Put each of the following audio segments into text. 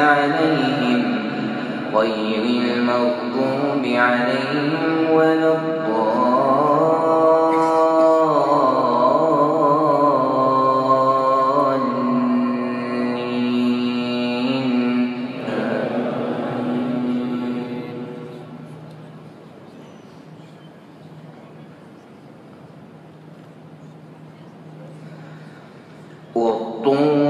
عليهم غير المغضوب عليهم ولا الضالين. والطور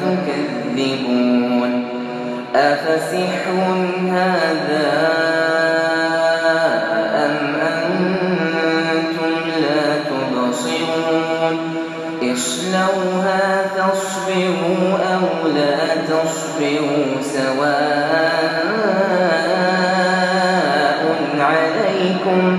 تكذبون. أفسحر هذا أم أنتم لا تبصرون؟ اصلوها تصبروا أو لا تصبروا؟ سواء عليكم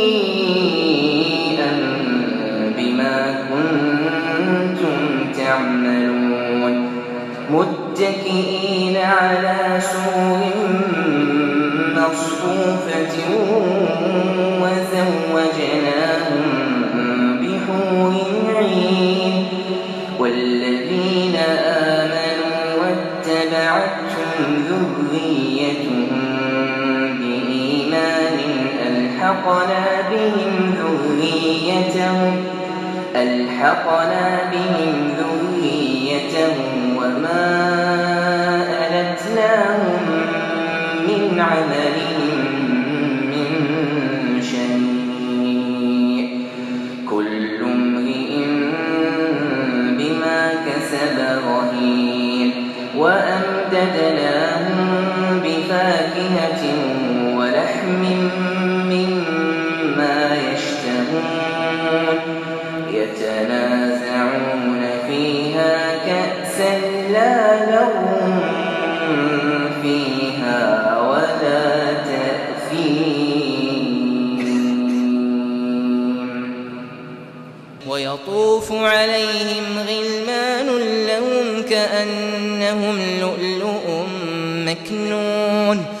متكئين على سور مصفوفة وزوجناهم بحور عين والذين آمنوا واتبعتهم ذريتهم بإيمان ألحقنا بهم ذريتهم ألحقنا بهم ذريتهم ولحم مما يشتهون يتنازعون فيها كأسا لا لغو فيها ولا تأثيم ويطوف عليهم غلمان لهم كأنهم لؤلؤ مكنون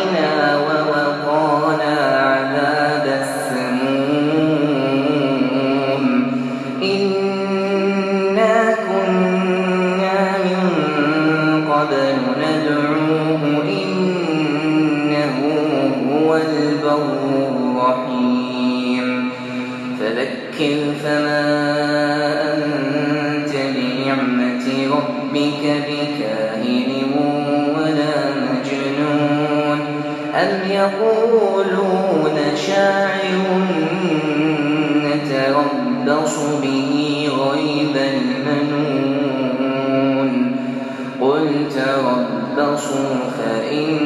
أنت بنعمة ربك بكاهن ولا مجنون. أم يقولون شاعر نتربص به ريب المنون. قل تربصوا فإن